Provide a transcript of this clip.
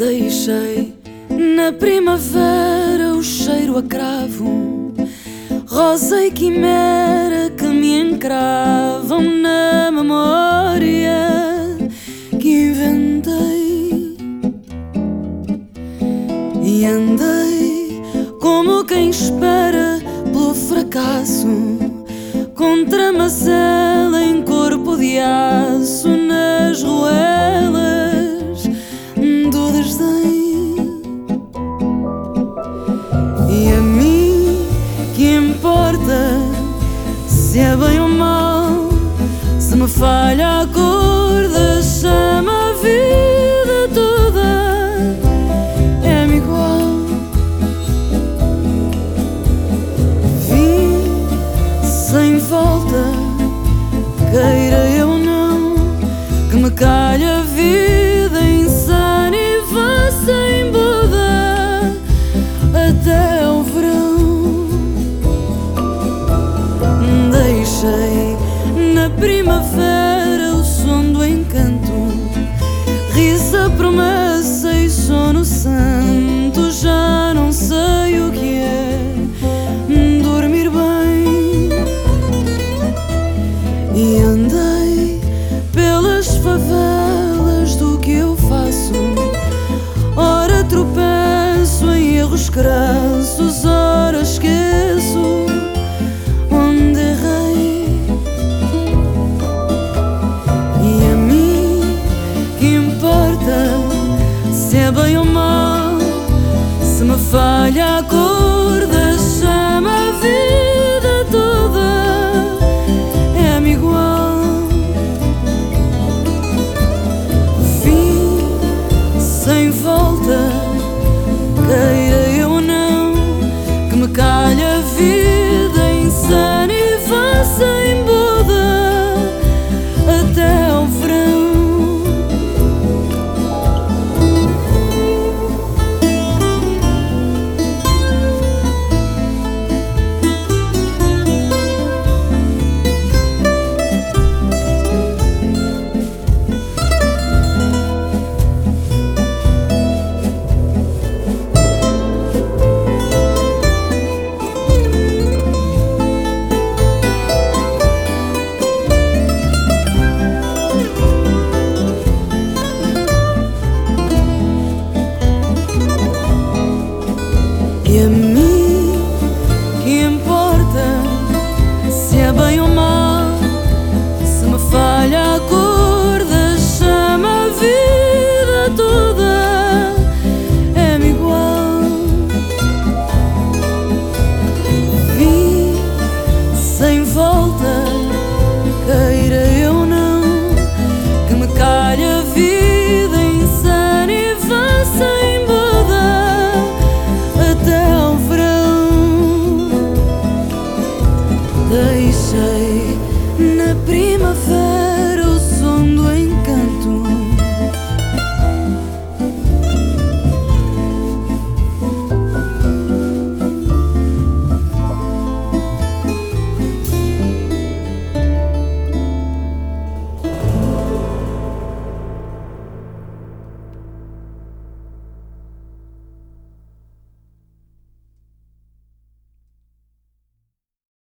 Deixei na primavera o cheiro a cravo, rosa e quimera que me encravam na memória que inventei. E andei como quem espera pelo fracasso, contra macela em corpo de aço nas ruelas desdém. E a mim que importa se é bem ou mal, se me falha a cor da chama, a vida toda é-me igual. Vim sem volta, queira eu não, que me calhe a na primavera o som do encanto, risa, promessa e sono santo. Já não sei o que é dormir bem. E andei pelas favelas do que eu faço. Ora tropeço em erros crassos, ora esqueço se é bem ou mal, se me falha a cor da chama. vida perfect